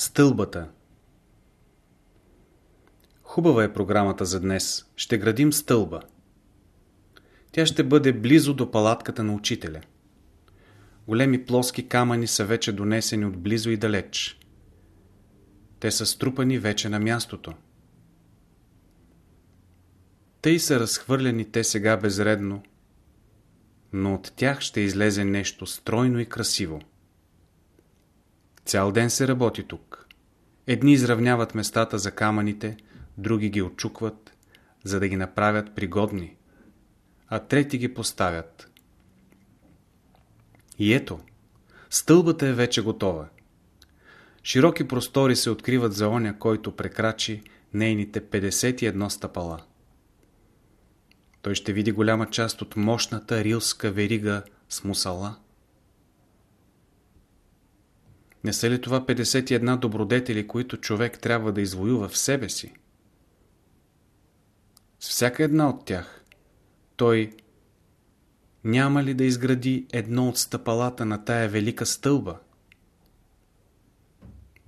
Стълбата Хубава е програмата за днес. Ще градим стълба. Тя ще бъде близо до палатката на учителя. Големи плоски камъни са вече донесени от близо и далеч. Те са струпани вече на мястото. Тъй са разхвърляни те сега безредно, но от тях ще излезе нещо стройно и красиво. Цял ден се работи тук. Едни изравняват местата за камъните, други ги очукват, за да ги направят пригодни, а трети ги поставят. И ето, стълбата е вече готова. Широки простори се откриват за оня, който прекрачи нейните 51 стъпала. Той ще види голяма част от мощната рилска верига с мусала. Не са ли това 51 добродетели, които човек трябва да извоюва в себе си? С всяка една от тях той няма ли да изгради едно от стъпалата на тая велика стълба?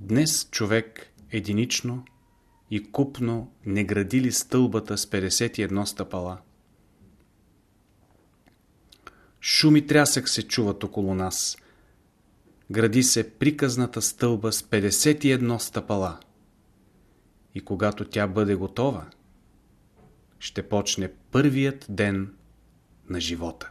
Днес човек единично и купно не гради ли стълбата с 51 стъпала? Шум и трясък се чуват около нас. Гради се приказната стълба с 51 стъпала. И когато тя бъде готова, ще почне първият ден на живота.